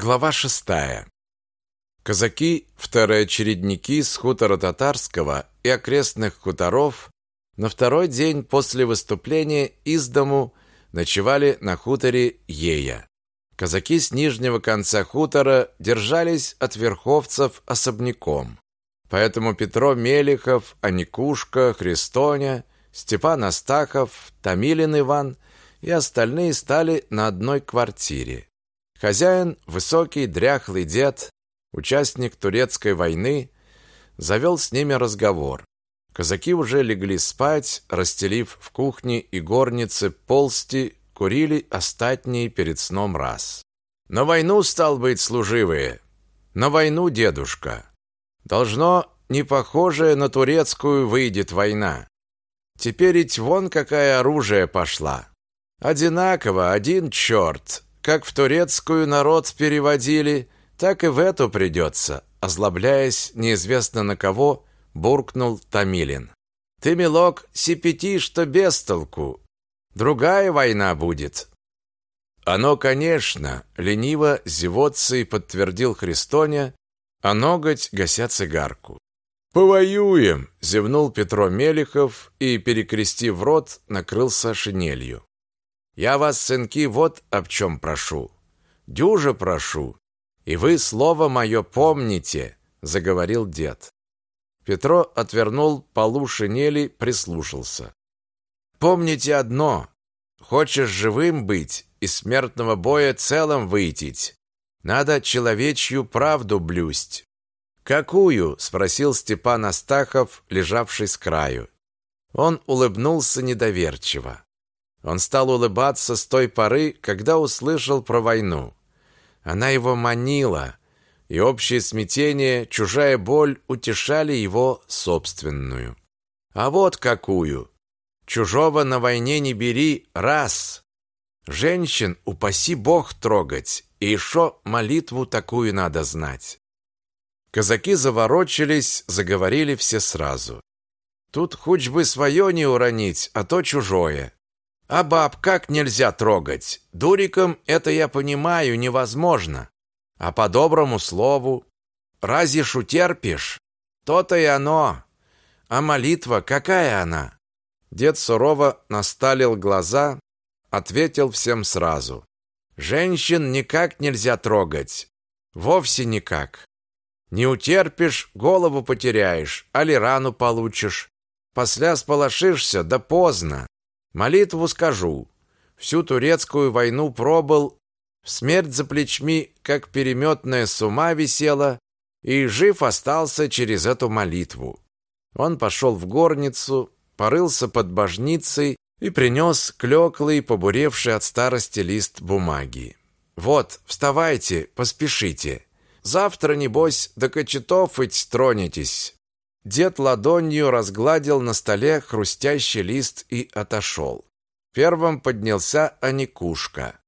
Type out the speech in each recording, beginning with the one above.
Глава шестая. Казаки, второочередники с хутора Татарского и окрестных хуторов на второй день после выступления из дому ночевали на хуторе Ея. Казаки с нижнего конца хутора держались от верховцев особняком. Поэтому Петро Мелихов, Аникушка, Христоня, Степан Астахов, Томилин Иван и остальные стали на одной квартире. Хозяин, высокий, дряхлый дед, участник турецкой войны, завел с ними разговор. Казаки уже легли спать, расстелив в кухне и горнице полсти, курили остатние перед сном раз. На войну, стал быть, служивые. На войну, дедушка. Должно, не похожее на турецкую выйдет война. Теперь ведь вон какая оружие пошла. Одинаково, один черт. Как в турецкую народ переводили, так и в эту придется, озлобляясь неизвестно на кого, буркнул Тамилин. Ты, милок, сипяти, что без толку. Другая война будет. Оно, конечно, лениво зевотцей подтвердил Христоня, а ноготь гася цигарку. «Повоюем!» – зевнул Петро Мелихов и, перекрестив рот, накрылся шинелью. Я вас, сынки, вот об чем прошу. Дюже прошу. И вы слово мое помните, заговорил дед. Петро отвернул полу шинели, прислушался. Помните одно: хочешь живым быть и смертного боя целым выйти, надо человечью правду блюсть. Какую? спросил Степан Астахов, лежавший с краю. Он улыбнулся недоверчиво. Он стал улыбаться с той поры, когда услышал про войну. Она его манила, и общее смятение, чужая боль утешали его собственную. А вот какую! Чужого на войне не бери, раз! Женщин упаси Бог трогать, и еще молитву такую надо знать. Казаки заворочились, заговорили все сразу. Тут хоть бы свое не уронить, а то чужое. А баб как нельзя трогать? Дуриком это я понимаю, невозможно. А по доброму слову, разве утерпишь? То-то и оно. А молитва какая она? Дед сурово насталил глаза, ответил всем сразу. Женщин никак нельзя трогать. Вовсе никак. Не утерпишь, голову потеряешь, али рану получишь. После сполошишься, да поздно. Молитву скажу. Всю турецкую войну пробыл, смерть за плечми, как переметная с висела, и жив остался через эту молитву. Он пошел в горницу, порылся под божницей и принес клеклый, побуревший от старости лист бумаги. «Вот, вставайте, поспешите. Завтра, небось, до кочетов ведь тронетесь. Дед ладонью разгладил на столе хрустящий лист и отошел. Первым поднялся Аникушка.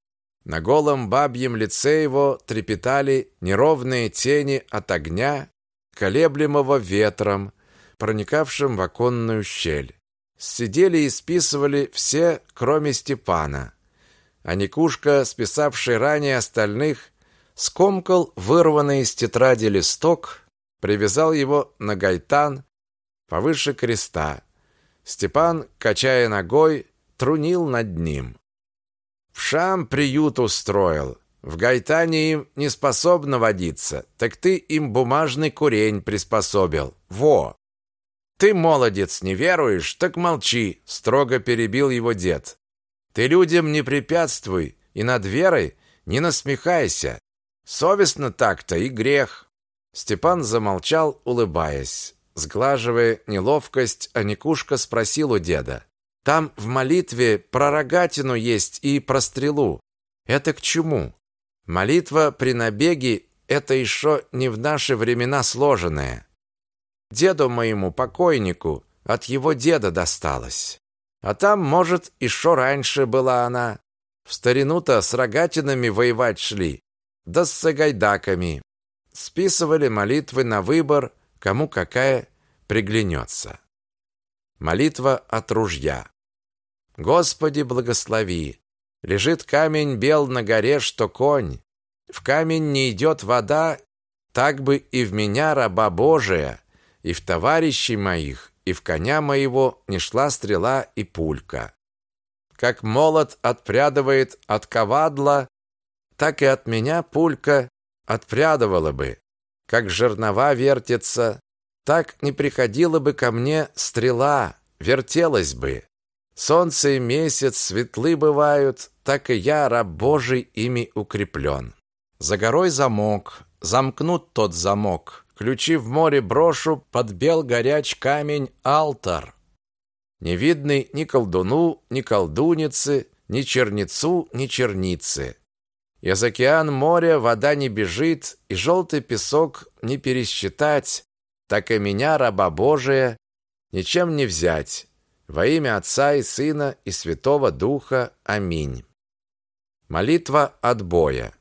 На голом бабьем лице его трепетали неровные тени от огня, колеблемого ветром, проникавшим в оконную щель. Сидели и списывали все, кроме Степана. Аникушка, списавший ранее остальных, скомкал вырванный из тетради листок, привязал его на гайтан повыше креста. Степан, качая ногой, трунил над ним. В шам приют устроил. В гайтане им не способно водиться, так ты им бумажный курень приспособил. Во! Ты, молодец, не веруешь, так молчи, строго перебил его дед. Ты людям не препятствуй и над верой не насмехайся. Совестно так-то и грех. Степан замолчал, улыбаясь. Сглаживая неловкость, Аникушка спросил у деда. «Там в молитве про рогатину есть и про стрелу. Это к чему? Молитва при набеге – это еще не в наши времена сложенное. Деду моему покойнику от его деда досталось. А там, может, еще раньше была она. В старину-то с рогатинами воевать шли, да с сагайдаками списывали молитвы на выбор, кому какая приглянется. Молитва от ружья. Господи, благослови. Лежит камень бел на горе, что конь. в камень не идет вода, так бы и в меня, раба Божия, и в товарищей моих, и в коня моего не шла стрела и пулька. Как молот отпрядывает от ковадла, так и от меня пулька отпрядывала бы. Как жернова вертится, так не приходила бы ко мне стрела, вертелась бы. Солнце и месяц светлы бывают, так и я, раб Божий, ими укреплен. За горой замок, замкнут тот замок. Ключи в море брошу, подбел горяч камень алтар. Не видный ни колдуну, ни колдуницы, ни черницу, ни черницы. Из океан моря вода не бежит, и желтый песок не пересчитать, так и меня, раба Божия, ничем не взять. Во имя Отца и Сына и Святого Духа. Аминь. Молитва отбоя.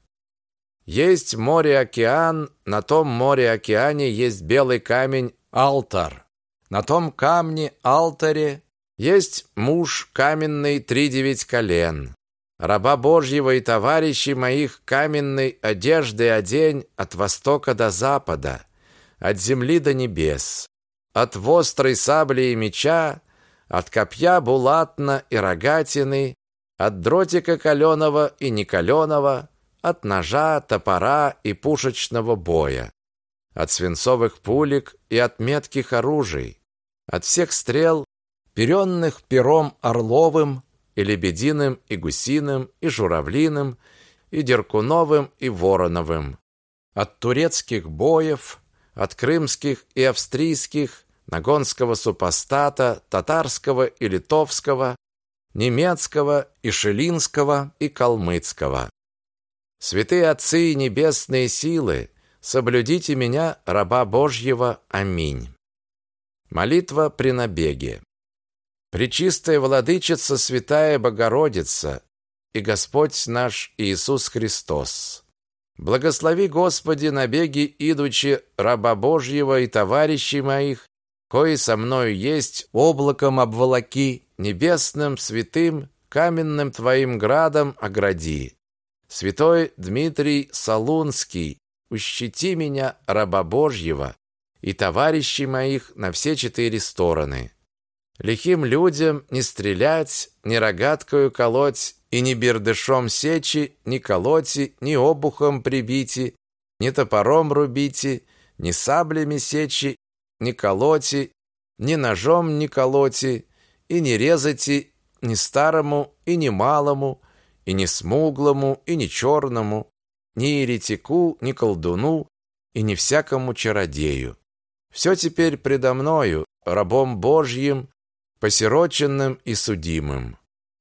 Есть море-океан, на том море-океане есть белый камень алтар. На том камне алтаре есть муж каменный три девять колен. Раба Божьего и товарищей моих каменной одежды одень от востока до запада, от земли до небес, от вострой сабли и меча, от копья булатна и рогатины, от дротика каленого и некаленого, от ножа, топора и пушечного боя, от свинцовых пулек и от метких оружий, от всех стрел, перенных пером орловым и лебединым и гусиным и журавлиным и деркуновым и вороновым, от турецких боев, от крымских и австрийских, нагонского супостата, татарского и литовского, немецкого и шелинского и калмыцкого Святые отцы и небесные силы, соблюдите меня, раба Божьего. Аминь. Молитва при набеге. Пречистая владычица, святая Богородица и Господь наш Иисус Христос. Благослови, Господи, набеги, идучи раба Божьего и товарищей моих, кои со мною есть, облаком обволоки, небесным, святым, каменным Твоим градом огради. Святой Дмитрий Солунский, ущити меня, раба Божьего, и товарищей моих на все четыре стороны. Лихим людям не стрелять, ни рогаткою колоть, и ни бердышом сечи, ни колоти, ни обухом прибити, ни топором рубите, ни саблями сечи, ни колоти, ни ножом не колоти, и не резати ни старому и ни малому, и ни смуглому, и ни черному, ни еретику, ни колдуну, и ни всякому чародею. Все теперь предо мною, рабом Божьим, посироченным и судимым.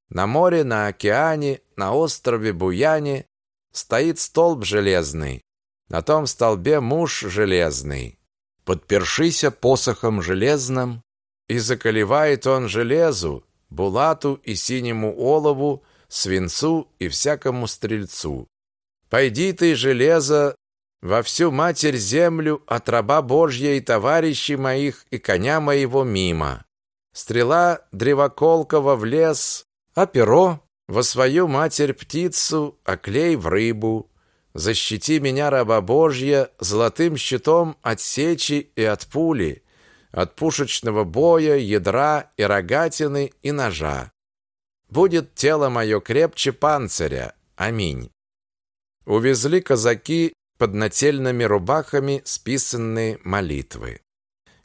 На море, на океане, на острове Буяне стоит столб железный. На том столбе муж железный. Подпершися посохом железным, и заколевает он железу, булату и синему олову свинцу и всякому стрельцу. Пойди ты, железо, во всю матерь землю от раба Божья и товарищей моих и коня моего мимо. Стрела древоколкова в лес, а перо во свою матерь птицу, а клей в рыбу. Защити меня, раба Божья, золотым щитом от сечи и от пули, от пушечного боя, ядра и рогатины и ножа. Будет тело мое крепче панциря. Аминь. Увезли казаки под нательными рубахами списанные молитвы.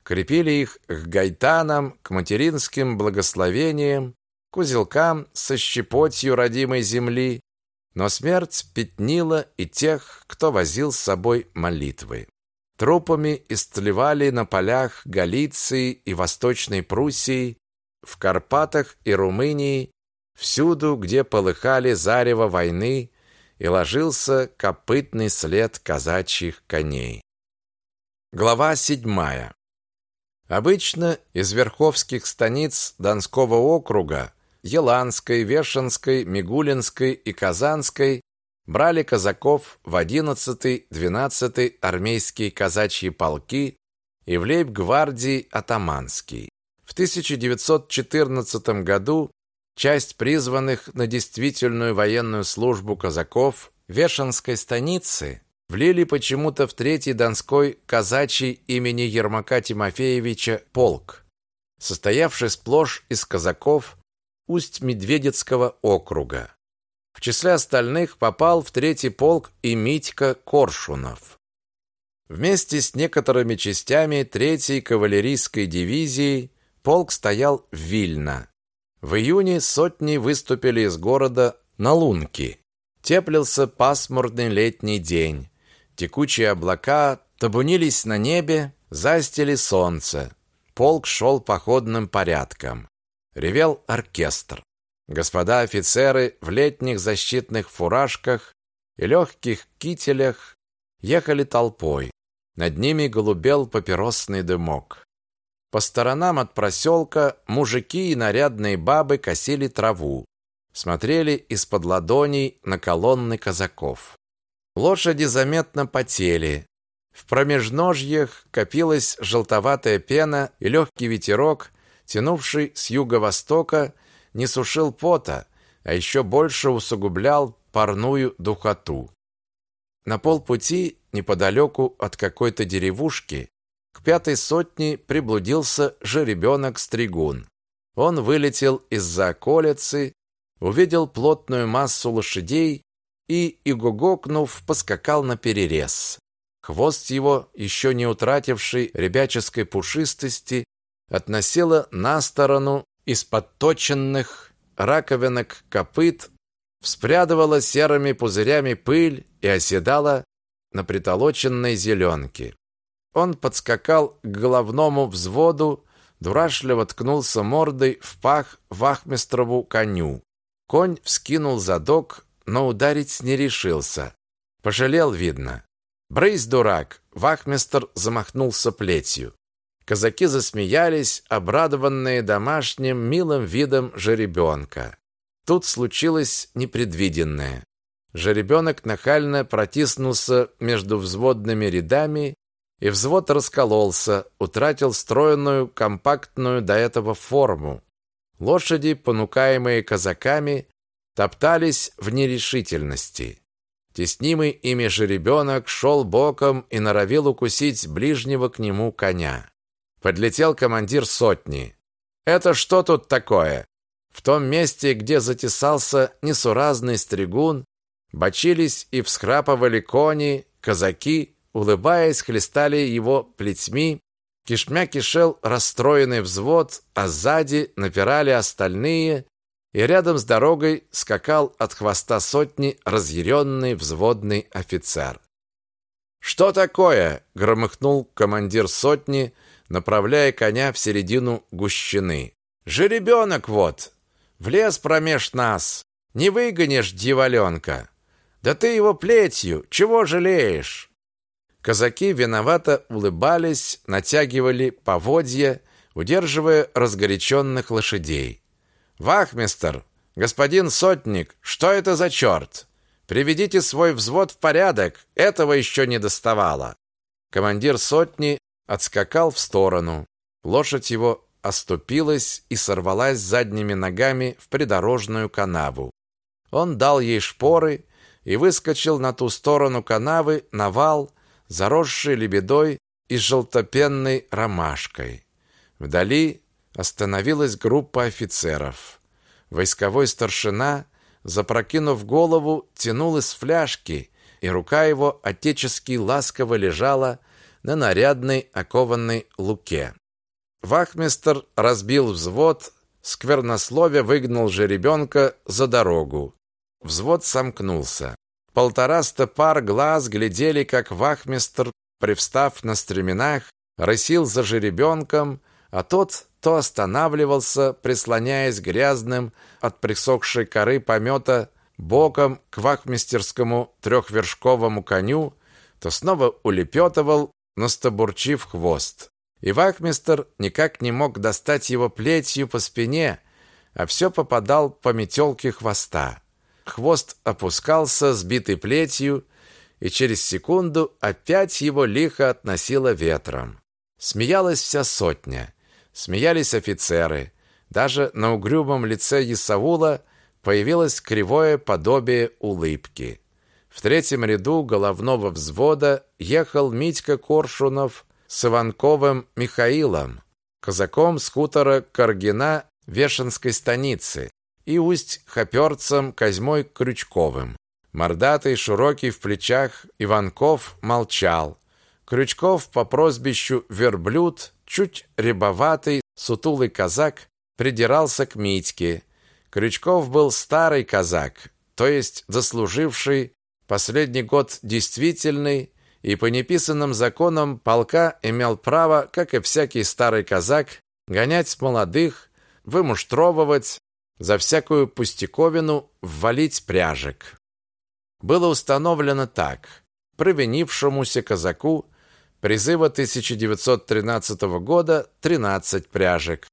Крепили их к гайтанам, к материнским благословениям, к узелкам со щепотью родимой земли, но смерть пятнила и тех, кто возил с собой молитвы. Трупами истлевали на полях Галиции и Восточной Пруссии, в Карпатах и Румынии Всюду, где полыхали зарево войны, и ложился копытный след казачьих коней. Глава седьмая. Обычно из верховских станиц Донского округа, Еланской, Вешенской, Мигулинской и Казанской брали казаков в 11-12 армейские казачьи полки и в лейб-гвардии атаманский. В 1914 году Часть призванных на действительную военную службу казаков Вешенской станицы влили почему-то в третий Донской казачий имени Ермака Тимофеевича полк, состоявший сплошь из казаков Усть-Медведецкого округа. В числе остальных попал в третий полк и Митька Коршунов. Вместе с некоторыми частями третьей кавалерийской дивизии полк стоял в Вильно. В июне сотни выступили из города на Лунки. Теплился пасмурный летний день. Текучие облака табунились на небе, застили солнце. Полк шел походным порядком. Ревел оркестр. Господа офицеры в летних защитных фуражках и легких кителях ехали толпой. Над ними голубел папиросный дымок. По сторонам от проселка мужики и нарядные бабы косили траву, смотрели из-под ладоней на колонны казаков. Лошади заметно потели. В промежножьях копилась желтоватая пена, и легкий ветерок, тянувший с юго-востока, не сушил пота, а еще больше усугублял парную духоту. На полпути, неподалеку от какой-то деревушки, к пятой сотне приблудился жеребенок-стригун. Он вылетел из-за околицы, увидел плотную массу лошадей и, игогокнув, поскакал на перерез. Хвост его, еще не утративший ребяческой пушистости, относило на сторону из подточенных раковинок копыт, вспрядывала серыми пузырями пыль и оседала на притолоченной зеленке. Он подскакал к головному взводу, дурашливо ткнулся мордой в пах вахмистрову коню. Конь вскинул задок, но ударить не решился. Пожалел, видно. «Брысь, дурак!» Вахмистр замахнулся плетью. Казаки засмеялись, обрадованные домашним милым видом жеребенка. Тут случилось непредвиденное. Жеребенок нахально протиснулся между взводными рядами, и взвод раскололся, утратил стройную, компактную до этого форму. Лошади, понукаемые казаками, топтались в нерешительности. Теснимый ими жеребенок шел боком и норовил укусить ближнего к нему коня. Подлетел командир сотни. «Это что тут такое?» В том месте, где затесался несуразный стригун, бочились и всхрапывали кони, казаки, улыбаясь, хлестали его плетьми, кишмя кишел расстроенный взвод, а сзади напирали остальные, и рядом с дорогой скакал от хвоста сотни разъяренный взводный офицер. «Что такое?» — громыхнул командир сотни, направляя коня в середину гущины. «Жеребенок вот! Влез промеж нас! Не выгонишь дьяволенка! Да ты его плетью! Чего жалеешь?» Казаки виновато улыбались, натягивали поводья, удерживая разгоряченных лошадей. «Вахмистер! Господин сотник! Что это за черт? Приведите свой взвод в порядок! Этого еще не доставало!» Командир сотни отскакал в сторону. Лошадь его оступилась и сорвалась задними ногами в придорожную канаву. Он дал ей шпоры и выскочил на ту сторону канавы на вал, заросший лебедой и желтопенной ромашкой. Вдали остановилась группа офицеров. Войсковой старшина, запрокинув голову, тянул из фляжки, и рука его отечески ласково лежала на нарядной окованной луке. Вахмистр разбил взвод, сквернословие выгнал жеребенка за дорогу. Взвод сомкнулся. Полтораста пар глаз глядели, как вахмистр, привстав на стременах, рысил за жеребенком, а тот то останавливался, прислоняясь грязным от присохшей коры помета боком к вахмистерскому трехвершковому коню, то снова улепетывал, настобурчив хвост. И вахмистер никак не мог достать его плетью по спине, а все попадал по метелке хвоста. Хвост опускался, сбитый плетью, и через секунду опять его лихо относило ветром. Смеялась вся сотня. Смеялись офицеры. Даже на угрюмом лице Исаула появилось кривое подобие улыбки. В третьем ряду головного взвода ехал Митька Коршунов с Иванковым Михаилом, казаком с хутора Каргина Вешенской станицы и усть-хоперцем Козьмой Крючковым. Мордатый, широкий в плечах, Иванков молчал. Крючков по прозвищу Верблюд, чуть рябоватый, сутулый казак, придирался к Митьке. Крючков был старый казак, то есть заслуживший последний год действительный и по неписанным законам полка имел право, как и всякий старый казак, гонять молодых, вымуштровывать, за всякую пустяковину ввалить пряжек. Было установлено так: провинившемуся казаку призыва 1913 года 13 пряжек,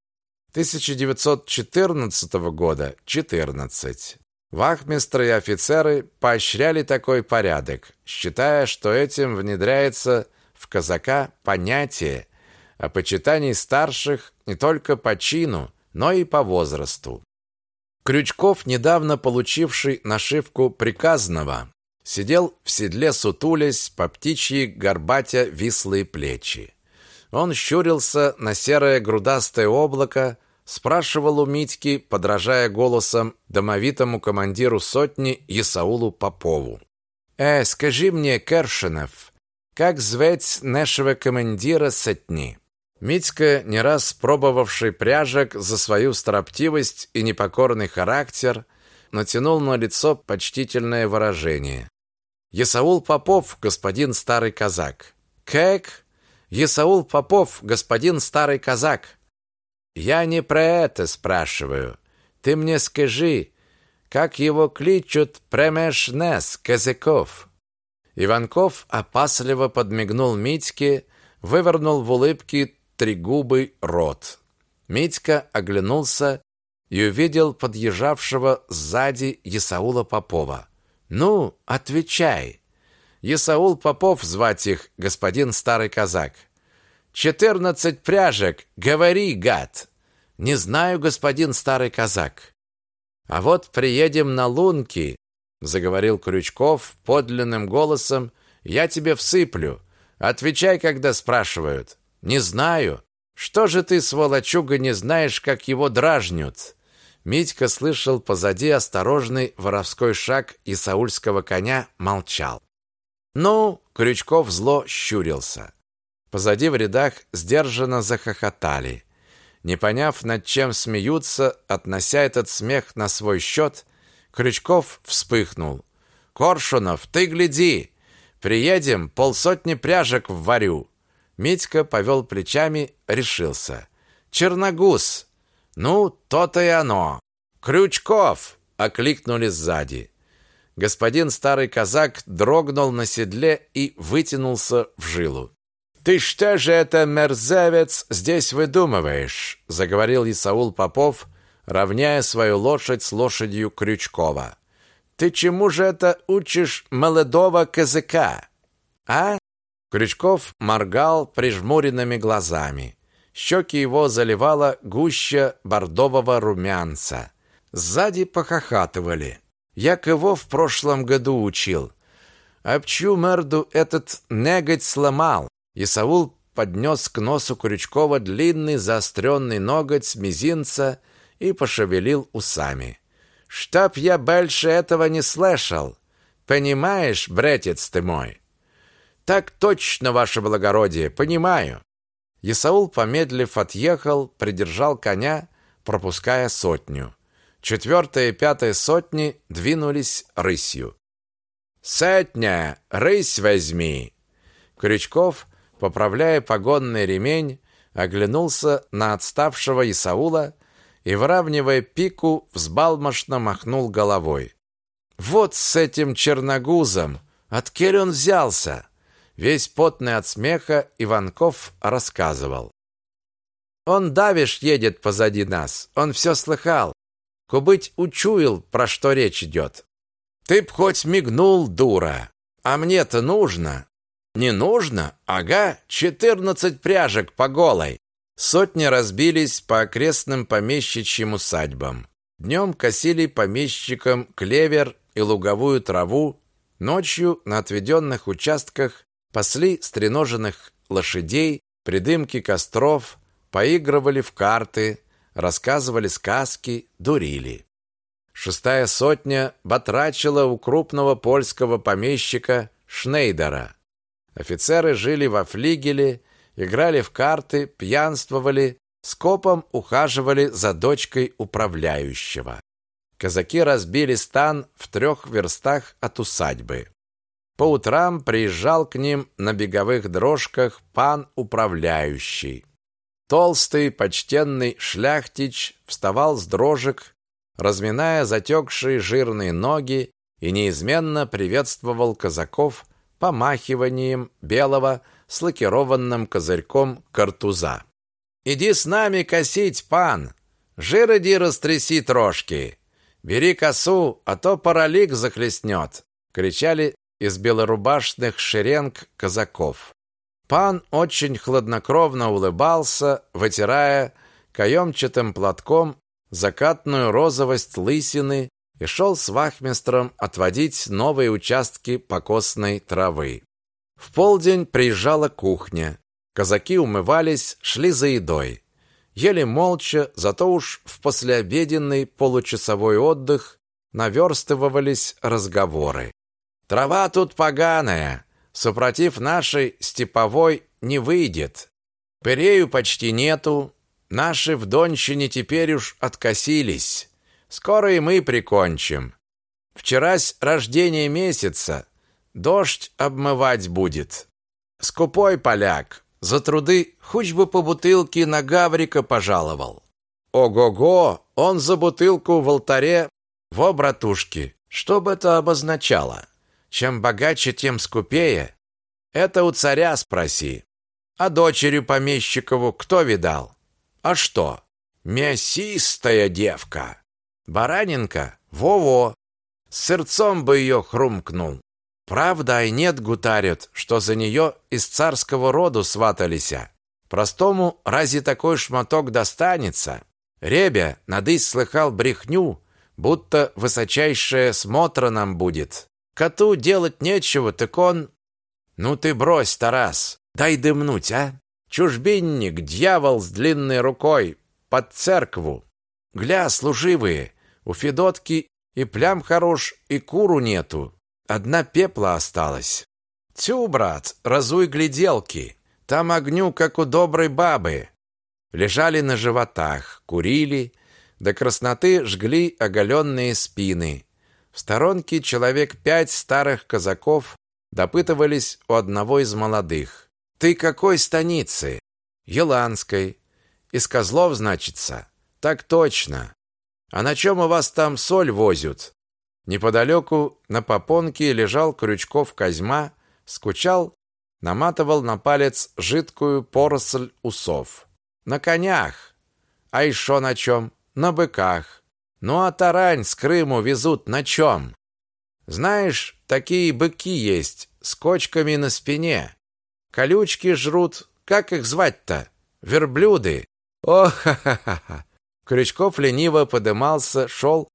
1914 года 14. Вахмистры и офицеры поощряли такой порядок, считая, что этим внедряется в казака понятие о почитании старших не только по чину, но и по возрасту. Крючков, недавно получивший нашивку приказного, сидел в седле сутулясь, по птичьи горбатя вислые плечи. Он щурился на серое грудастое облако, спрашивал у Митьки, подражая голосом домовитому командиру сотни Исаулу Попову. «Э, скажи мне, Кершинов, как звать нашего командира сотни?» Митька, не раз пробовавший пряжек за свою строптивость и непокорный характер, натянул на лицо почтительное выражение. «Есаул Попов, господин старый казак». «Как?» «Есаул Попов, господин старый казак». «Я не про это спрашиваю. Ты мне скажи, как его кличут премешнес казаков?» Иванков опасливо подмигнул Митьке, вывернул в улыбке тригубый рот. Митька оглянулся и увидел подъезжавшего сзади Исаула Попова. «Ну, отвечай!» «Исаул Попов звать их, господин старый казак». «Четырнадцать пряжек! Говори, гад!» «Не знаю, господин старый казак». «А вот приедем на лунки», — заговорил Крючков подлинным голосом, «я тебе всыплю. Отвечай, когда спрашивают». Не знаю. Что же ты, сволочуга, не знаешь, как его дражнют? Митька слышал позади осторожный воровской шаг и саульского коня молчал. Ну, Крючков зло щурился. Позади в рядах сдержанно захохотали. Не поняв, над чем смеются, относя этот смех на свой счет, Крючков вспыхнул. «Коршунов, ты гляди! Приедем, полсотни пряжек вварю. Митька повел плечами, решился. Черногуз. Ну, то-то и оно. Крючков, окликнули сзади. Господин старый казак дрогнул на седле и вытянулся в жилу. Ты что же это, мерзавец, здесь выдумываешь? заговорил Исаул Попов, равняя свою лошадь с лошадью Крючкова. Ты чему же это учишь молодого казака? А? Крючков моргал прижмуренными глазами. Щеки его заливала гуща бордового румянца. Сзади похохатывали. Як его в прошлом году учил. Об чью морду этот негодь сломал? И Саул поднес к носу Крючкова длинный заостренный ноготь мизинца и пошевелил усами. «Чтоб я больше этого не слышал! Понимаешь, братец ты мой?» Так точно, ваше благородие, понимаю. Исаул, помедлив, отъехал, придержал коня, пропуская сотню. Четвертая и пятая сотни двинулись рысью. «Сотня! Рысь возьми!» Крючков, поправляя погонный ремень, оглянулся на отставшего Исаула и, выравнивая пику, взбалмошно махнул головой. «Вот с этим черногузом! Откель он взялся?» Весь потный от смеха Иванков рассказывал. Он давишь едет позади нас. Он все слыхал. Кубыть учуял, про что речь идет. Ты б хоть мигнул, дура. А мне-то нужно. Не нужно? Ага, четырнадцать пряжек по голой. Сотни разбились по окрестным помещичьим усадьбам. Днем косили помещикам клевер и луговую траву, Ночью на отведенных участках пасли стреноженных лошадей, придымки костров, поигрывали в карты, рассказывали сказки, дурили. Шестая сотня батрачила у крупного польского помещика Шнейдера. Офицеры жили во флигеле, играли в карты, пьянствовали, скопом ухаживали за дочкой управляющего. Казаки разбили стан в трех верстах от усадьбы. По утрам приезжал к ним на беговых дрожках пан управляющий. Толстый, почтенный шляхтич вставал с дрожек, разминая затекшие жирные ноги и неизменно приветствовал казаков помахиванием белого с лакированным козырьком картуза. «Иди с нами косить, пан! Жироди растряси трошки! Бери косу, а то паралик захлестнет!» — кричали из белорубашных шеренг казаков. Пан очень хладнокровно улыбался, вытирая каемчатым платком закатную розовость лысины и шел с вахмистром отводить новые участки покосной травы. В полдень приезжала кухня. Казаки умывались, шли за едой. Ели молча, зато уж в послеобеденный получасовой отдых наверстывались разговоры. Трава тут поганая, супротив нашей степовой не выйдет. Перею почти нету, наши в Донщине теперь уж откосились. Скоро и мы прикончим. Вчерась рождение месяца, дождь обмывать будет. Скупой поляк, за труды хоть бы по бутылке на Гаврика пожаловал. Ого-го, он за бутылку в алтаре, во, братушки, что бы это обозначало? Чем богаче, тем скупее. Это у царя спроси. А дочерью помещикову кто видал? А что? Мясистая девка. Баранинка? Во-во. Сырцом бы ее хрумкнул. Правда и нет гутарят, что за нее из царского роду сваталися. Простому разве такой шматок достанется? Ребя, надысь слыхал брехню, будто высочайшее смотра нам будет. Коту делать нечего, так он... Ну ты брось, Тарас, дай дымнуть, а? Чужбинник, дьявол с длинной рукой, под церкву. Гля, служивые, у Федотки и плям хорош, и куру нету. Одна пепла осталась. Тю, брат, разуй гляделки. Там огню, как у доброй бабы. Лежали на животах, курили, до красноты жгли оголенные спины. В сторонке человек пять старых казаков допытывались у одного из молодых. «Ты какой станицы?» «Еланской». «Из Козлов, значится?» «Так точно. А на чем у вас там соль возят?» Неподалеку на попонке лежал Крючков Козьма, скучал, наматывал на палец жидкую поросль усов. «На конях!» «А еще на чем?» «На быках!» «Ну а тарань с Крыму везут на чем?» «Знаешь, такие быки есть, с кочками на спине. Колючки жрут, как их звать-то? Верблюды!» «О-ха-ха-ха!» Крючков лениво подымался, шел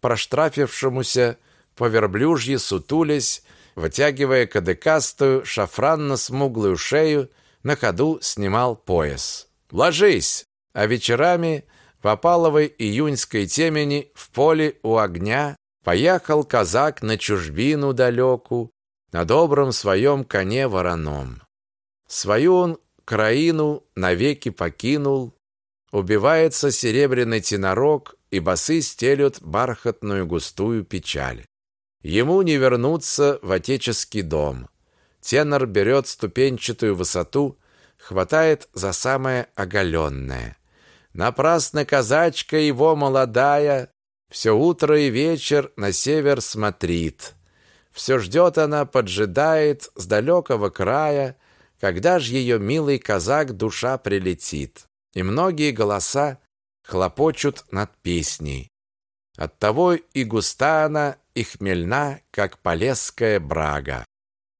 проштрафившемуся по верблюжье сутулясь, вытягивая кадыкастую шафранно-смуглую шею, на ходу снимал пояс. «Ложись!» А вечерами в опаловой июньской темени в поле у огня поехал казак на чужбину далеку, на добром своем коне вороном. Свою он краину навеки покинул, убивается серебряный тенорог, и басы стелют бархатную густую печаль. Ему не вернуться в отеческий дом. Тенор берет ступенчатую высоту, хватает за самое оголенное. Напрасно казачка его молодая все утро и вечер на север смотрит. Все ждет она, поджидает с далекого края, когда ж ее милый казак душа прилетит. И многие голоса хлопочут над песней. Оттого и густа она, и хмельна, как полесская брага.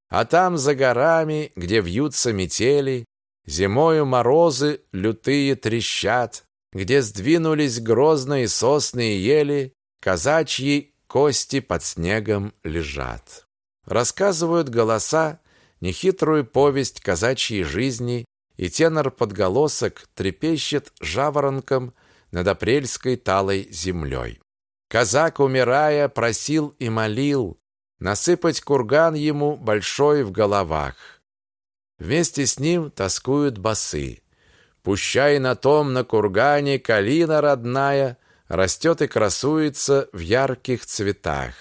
А там за горами, где вьются метели, зимою морозы лютые трещат, где сдвинулись грозные сосны и ели, казачьи кости под снегом лежат. рассказывают голоса нехитрую повесть казачьей жизни, и тенор-подголосок трепещет жаворонком над апрельской талой землей. Казак, умирая, просил и молил насыпать курган ему большой в головах. Вместе с ним тоскуют басы. Пущай на том на кургане калина родная растет и красуется в ярких цветах.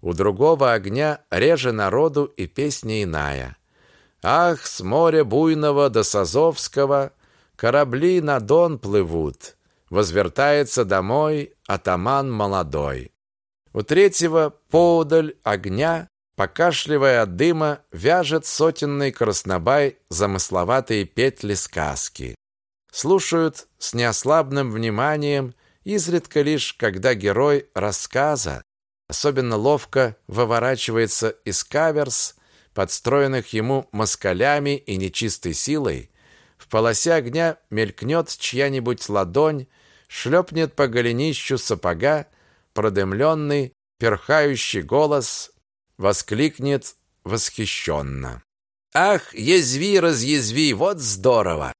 У другого огня реже народу и песня иная. Ах, с моря буйного до Сазовского корабли на Дон плывут. Возвертается домой атаман молодой. У третьего поодаль огня, покашливая от дыма, вяжет сотенный краснобай замысловатые петли сказки. Слушают с неослабным вниманием, изредка лишь, когда герой рассказа особенно ловко выворачивается из каверс, подстроенных ему москалями и нечистой силой, в полосе огня мелькнет чья-нибудь ладонь, шлепнет по голенищу сапога, продымленный, перхающий голос воскликнет восхищенно. «Ах, язви, разъязви, вот здорово!»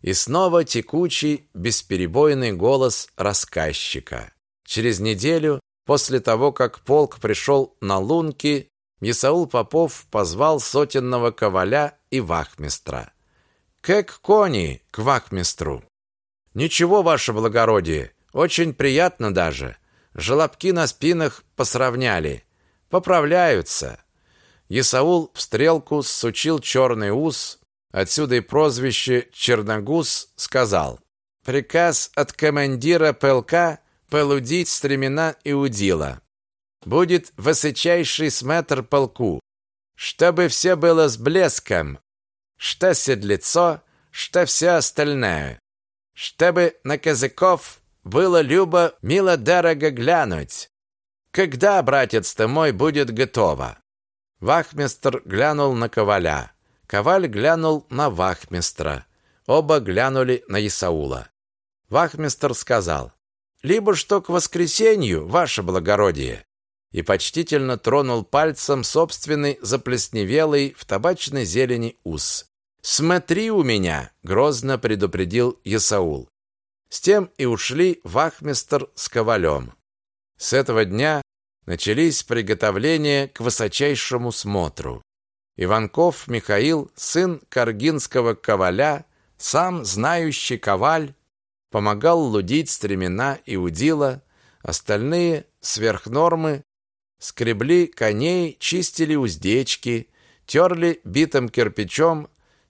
И снова текучий, бесперебойный голос рассказчика. Через неделю После того, как полк пришел на лунки, Исаул Попов позвал сотенного коваля и вахмистра. «Как кони к вахмистру!» «Ничего, ваше благородие, очень приятно даже. Желобки на спинах посравняли. Поправляются». Исаул в стрелку сучил черный ус, отсюда и прозвище Черногуз, сказал. «Приказ от командира полка полудить стремена и удила. Будет высочайший сметр полку, чтобы все было с блеском, что седлецо, что все остальное, чтобы на казаков было любо мило-дорого глянуть. Когда, братец-то мой, будет готово? Вахмистр глянул на коваля. Коваль глянул на вахмистра. Оба глянули на Исаула. Вахмистр сказал: либо что к воскресенью, ваше благородие, и почтительно тронул пальцем собственный заплесневелый в табачной зелени ус. «Смотри у меня!» — грозно предупредил Исаул. С тем и ушли вахмистр с ковалем. С этого дня начались приготовления к высочайшему смотру. Иванков Михаил, сын каргинского коваля, сам знающий коваль, помогал лудить стремена и удила, остальные сверхнормы скребли коней, чистили уздечки, терли битым кирпичом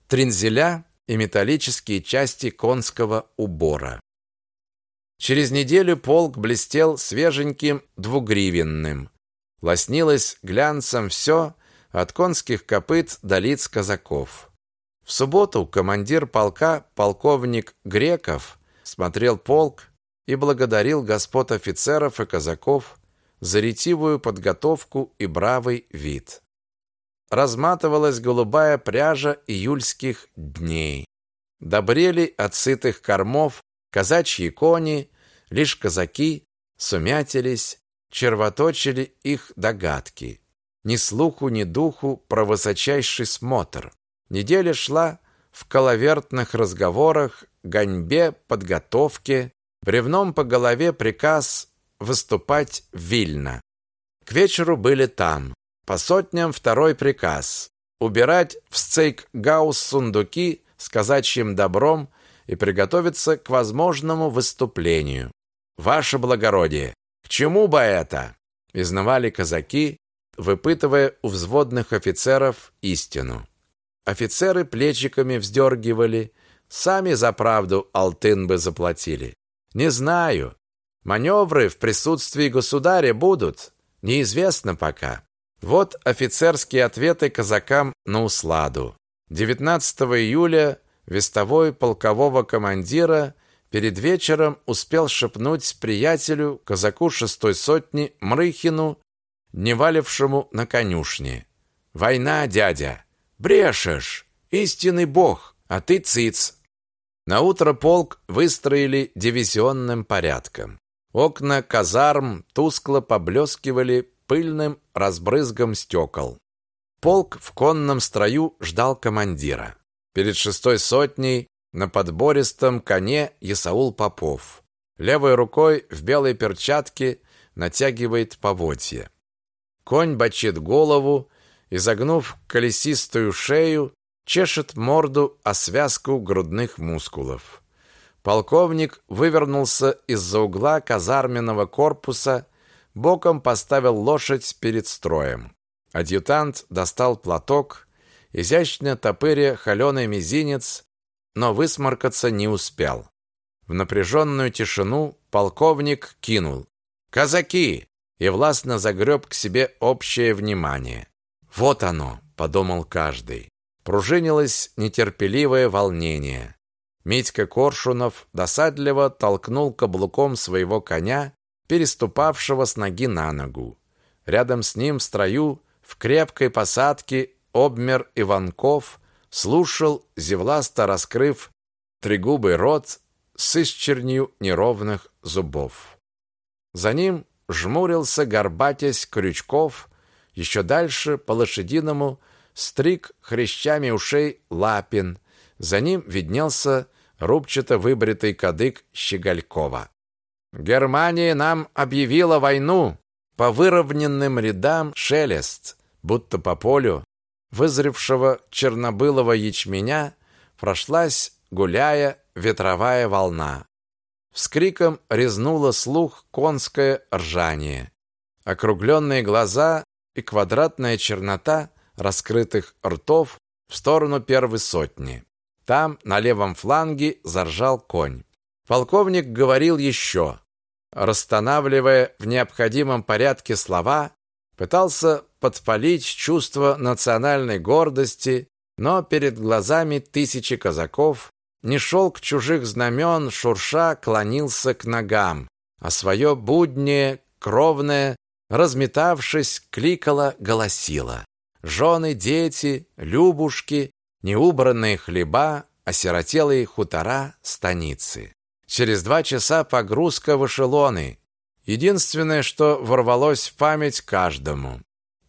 трензеля и металлические части конского убора. Через неделю полк блестел свеженьким двугривенным. Лоснилось глянцем все, от конских копыт до лиц казаков. В субботу командир полка, полковник Греков, смотрел полк и благодарил господ офицеров и казаков за ретивую подготовку и бравый вид. Разматывалась голубая пряжа июльских дней. Добрели от сытых кормов казачьи кони, лишь казаки сумятились, червоточили их догадки. Ни слуху, ни духу про высочайший смотр. Неделя шла в коловертных разговорах гоньбе, подготовке, бревном по голове приказ выступать в Вильно. К вечеру были там. По сотням второй приказ убирать в Сцейкгаус сундуки с казачьим добром и приготовиться к возможному выступлению. Ваше благородие, к чему бы это? изнавали казаки, выпытывая у взводных офицеров истину. Офицеры плечиками вздергивали, Сами за правду алтын бы заплатили. Не знаю. Маневры в присутствии государя будут. Неизвестно пока. Вот офицерские ответы казакам на усладу. 19 июля вестовой полкового командира перед вечером успел шепнуть приятелю, казаку шестой сотни Мрыхину, не валившему на конюшне. «Война, дядя! Брешешь! Истинный бог, а ты циц!» На утро полк выстроили дивизионным порядком. Окна казарм тускло поблескивали пыльным разбрызгом стекол. Полк в конном строю ждал командира. Перед шестой сотней на подбористом коне Исаул Попов. Левой рукой в белой перчатке натягивает поводья. Конь бочит голову, изогнув колесистую шею, чешет морду о связку грудных мускулов. Полковник вывернулся из-за угла казарменного корпуса, боком поставил лошадь перед строем. Адъютант достал платок, изящно топыря холеный мизинец, но высморкаться не успел. В напряженную тишину полковник кинул «Казаки!» и властно загреб к себе общее внимание. «Вот оно!» – подумал каждый. Пружинилось нетерпеливое волнение. Митька Коршунов досадливо толкнул каблуком своего коня, переступавшего с ноги на ногу. Рядом с ним в строю, в крепкой посадке, обмер Иванков, слушал, зевласто раскрыв тригубый рот с исчернью неровных зубов. За ним жмурился горбатясь Крючков, еще дальше по лошадиному стриг хрящами ушей Лапин, за ним виднелся рубчато выбритый кадык Щеголькова. Германия нам объявила войну. По выровненным рядам шелест, будто по полю вызревшего чернобылого ячменя прошлась, гуляя, ветровая волна. С криком резнуло слух конское ржание. Округленные глаза и квадратная чернота раскрытых ртов в сторону первой сотни. Там, на левом фланге, заржал конь. Полковник говорил еще, расстанавливая в необходимом порядке слова, пытался подпалить чувство национальной гордости, но перед глазами тысячи казаков не шелк чужих знамен шурша клонился к ногам, а свое буднее, кровное, разметавшись, кликало, голосило. Жены, дети, любушки, неубранные хлеба, осиротелые хутора, станицы. Через два часа погрузка в эшелоны. Единственное, что ворвалось в память каждому.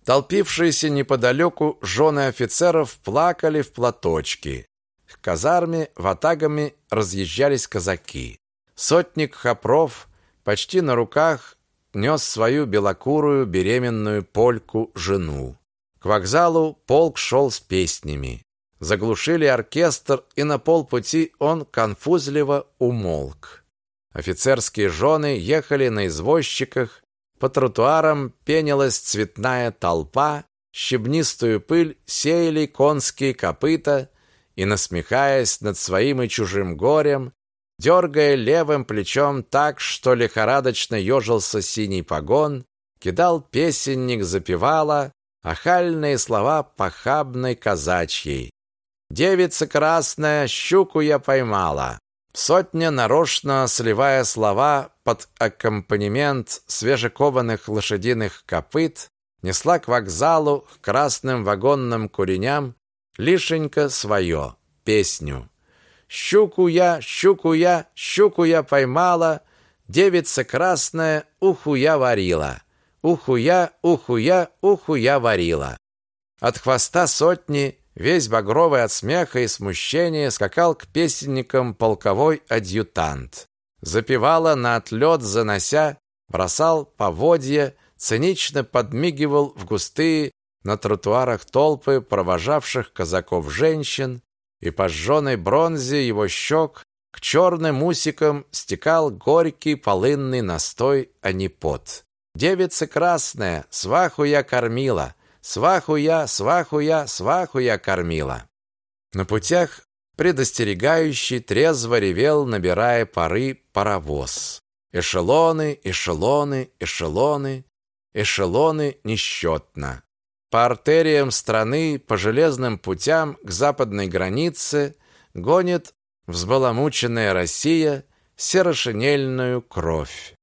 Толпившиеся неподалеку жены офицеров плакали в платочки. К казарме ватагами разъезжались казаки. Сотник Хопров почти на руках нес свою белокурую беременную польку жену. К вокзалу полк шел с песнями. Заглушили оркестр, и на полпути он конфузливо умолк. Офицерские жены ехали на извозчиках, по тротуарам пенилась цветная толпа, щебнистую пыль сеяли конские копыта, и, насмехаясь над своим и чужим горем, дергая левым плечом так, что лихорадочно ежился синий погон, кидал песенник запевала охальные слова похабной казачьей. Девица красная, щуку я поймала. Сотня нарочно сливая слова под аккомпанемент свежекованных лошадиных копыт, несла к вокзалу, к красным вагонным куреням лишенько свое, песню. Щуку я, щуку я, щуку я поймала, девица красная, уху я варила. Уху я, уху я, уху я варила. От хвоста сотни Весь багровый от смеха и смущения скакал к песенникам полковой адъютант. Запевала на отлет, занося, бросал поводья, цинично подмигивал в густые на тротуарах толпы провожавших казаков женщин, и по жженой бронзе его щек к черным усикам стекал горький полынный настой, а не пот. Девица красная, сваху я кормила, Сваху я, сваху я, сваху я кормила. На путях предостерегающий трезво ревел, набирая пары, паровоз. Эшелоны, эшелоны, эшелоны, эшелоны несчетно. По артериям страны, по железным путям к западной границе гонит взбаламученная Россия серошинельную кровь.